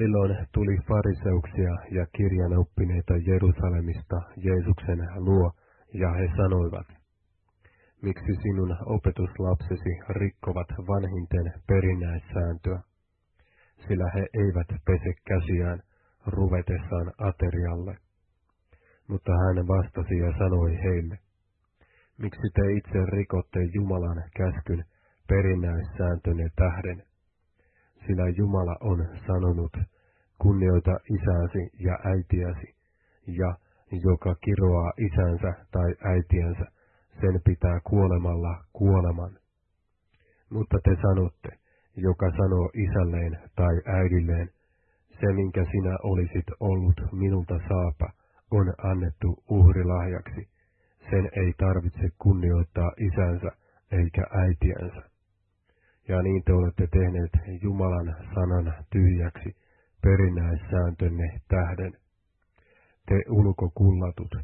Silloin tuli fariseuksia ja kirjanoppineita Jerusalemista Jeesuksen luo, ja he sanoivat, miksi sinun opetuslapsesi rikkovat vanhinten perinnäissääntöä, sillä he eivät pese käsiään ruvetessaan aterialle. Mutta hän vastasi ja sanoi heille, miksi te itse rikotte Jumalan käskyn perinnäissääntönne tähden? Sillä Jumala on sanonut, kunnioita isäsi ja äitiäsi, ja joka kiroaa isänsä tai äitiänsä, sen pitää kuolemalla kuoleman. Mutta te sanotte, joka sanoo isälleen tai äidilleen, se minkä sinä olisit ollut minulta saapa, on annettu uhrilahjaksi. Sen ei tarvitse kunnioittaa isänsä eikä äitiänsä. Ja niin te olette tehneet Jumalan sanan tyhjäksi perinnäissääntönne tähden. Te ulkokullatut,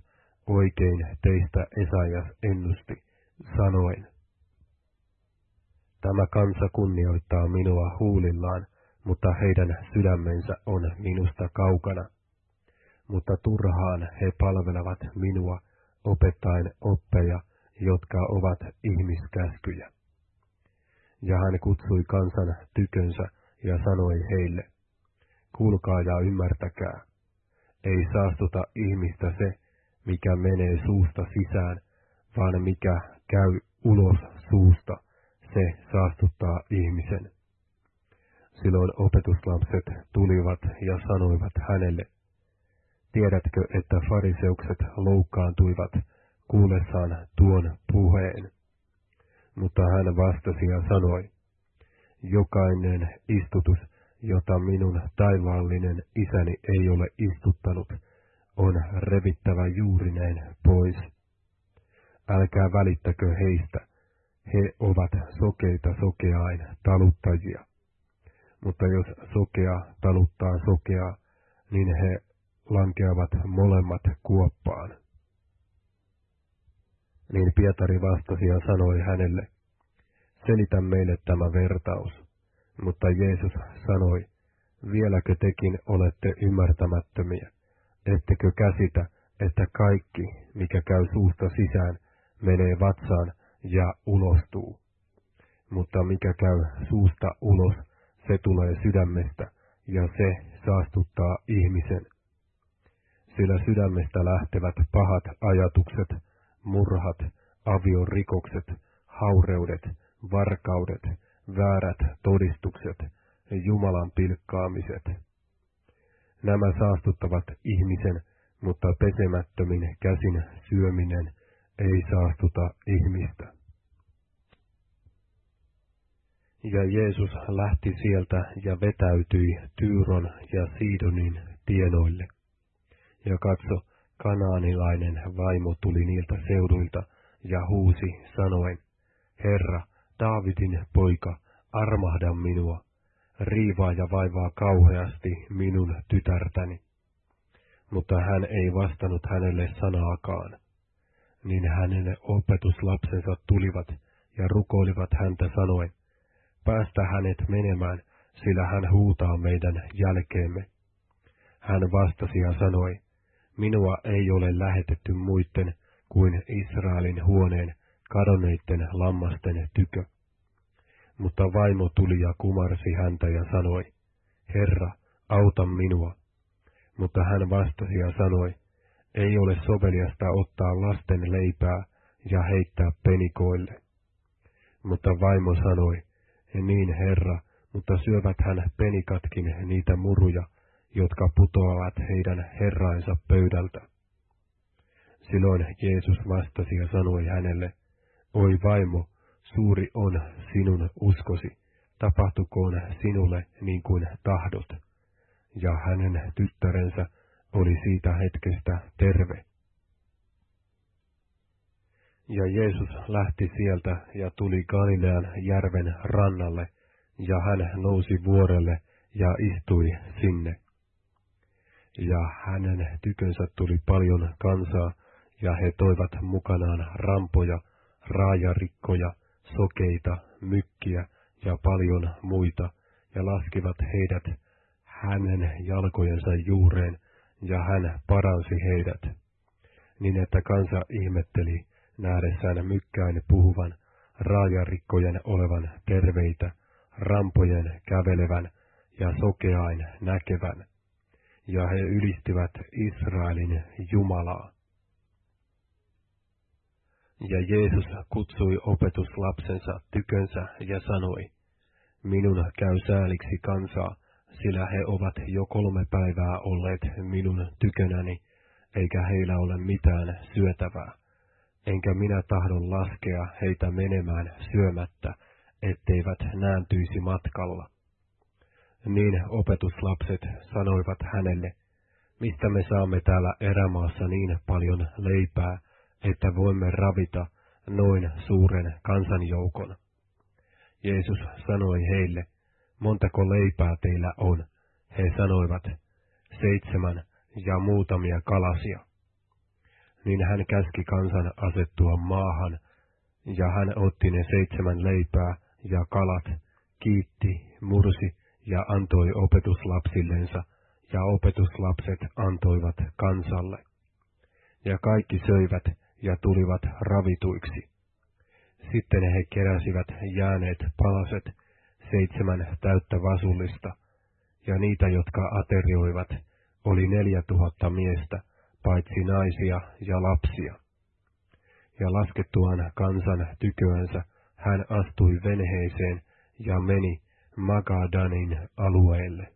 oikein teistä Esajas ennusti, sanoen, Tämä kansa kunnioittaa minua huulillaan, mutta heidän sydämensä on minusta kaukana. Mutta turhaan he palvelevat minua, opettaen oppeja, jotka ovat ihmiskäskyjä. Ja hän kutsui kansan tykönsä ja sanoi heille, kuulkaa ja ymmärtäkää, ei saastuta ihmistä se, mikä menee suusta sisään, vaan mikä käy ulos suusta, se saastuttaa ihmisen. Silloin opetuslapset tulivat ja sanoivat hänelle, tiedätkö, että fariseukset loukkaantuivat kuullessaan tuon puheen? Mutta hän vastasi ja sanoi, jokainen istutus, jota minun taivaallinen isäni ei ole istuttanut, on revittävä juurineen pois. Älkää välittäkö heistä, he ovat sokeita sokeain taluttajia. Mutta jos sokea taluttaa sokeaa, niin he lankeavat molemmat kuoppaan. Niin Pietari vastasi ja sanoi hänelle, selitä meille tämä vertaus. Mutta Jeesus sanoi, vieläkö tekin olette ymmärtämättömiä, ettekö käsitä, että kaikki, mikä käy suusta sisään, menee vatsaan ja ulostuu. Mutta mikä käy suusta ulos, se tulee sydämestä, ja se saastuttaa ihmisen. Sillä sydämestä lähtevät pahat ajatukset, murhat, aviorikokset, haureudet, varkaudet, väärät todistukset, Jumalan pilkkaamiset. Nämä saastuttavat ihmisen, mutta pesemättömin käsin syöminen ei saastuta ihmistä. Ja Jeesus lähti sieltä ja vetäytyi Tyyron ja Siidonin tienoille. Ja katso, kanaanilainen vaimo tuli niiltä seuduilta ja huusi sanoen, Herra, Daavidin poika, armahda minua, riivaa ja vaivaa kauheasti minun tytärtäni. Mutta hän ei vastannut hänelle sanaakaan. Niin hänen opetuslapsensa tulivat ja rukoilivat häntä sanoen, päästä hänet menemään, sillä hän huutaa meidän jälkeemme. Hän vastasi ja sanoi, minua ei ole lähetetty muiden kuin Israelin huoneen kadonneiden lammasten tykö. Mutta vaimo tuli ja kumarsi häntä ja sanoi, Herra, auta minua. Mutta hän vastasi ja sanoi, ei ole soveliasta ottaa lasten leipää ja heittää penikoille. Mutta vaimo sanoi, niin Herra, mutta syövät hän penikatkin niitä muruja, jotka putoavat heidän herrainsa pöydältä. Silloin Jeesus vastasi ja sanoi hänelle, Oi vaimo, suuri on sinun uskosi, tapahtukoon sinulle niin kuin tahdot. Ja hänen tyttärensä oli siitä hetkestä terve. Ja Jeesus lähti sieltä ja tuli Galilean järven rannalle, ja hän nousi vuorelle ja istui sinne. Ja hänen tykönsä tuli paljon kansaa, ja he toivat mukanaan rampoja, raajarikkoja, sokeita, mykkiä ja paljon muita, ja laskivat heidät hänen jalkojensa juureen, ja hän paransi heidät. Niin että kansa ihmetteli nähdessään mykkäin puhuvan, raajarikkojen olevan terveitä, rampojen kävelevän ja sokeain näkevän, ja he ylistivät Israelin Jumalaa. Ja Jeesus kutsui opetuslapsensa tykönsä ja sanoi, minun käy sääliksi kansaa, sillä he ovat jo kolme päivää olleet minun tykönäni, eikä heillä ole mitään syötävää. Enkä minä tahdon laskea heitä menemään syömättä, etteivät nääntyisi matkalla. Niin opetuslapset sanoivat hänelle, mistä me saamme täällä erämaassa niin paljon leipää, että voimme ravita noin suuren kansanjoukon. Jeesus sanoi heille, montako leipää teillä on? He sanoivat, seitsemän ja muutamia kalasia. Niin hän käski kansan asettua maahan, ja hän otti ne seitsemän leipää ja kalat, kiitti, mursi ja antoi opetuslapsillensa, ja opetuslapset antoivat kansalle. Ja kaikki söivät ja tulivat ravituiksi. Sitten he keräsivät jääneet palaset, seitsemän täyttä vasullista, ja niitä, jotka aterioivat, oli neljä tuhatta miestä, paitsi naisia ja lapsia. Ja laskettuaan kansan tyköänsä, hän astui venheeseen ja meni Magadanin alueelle.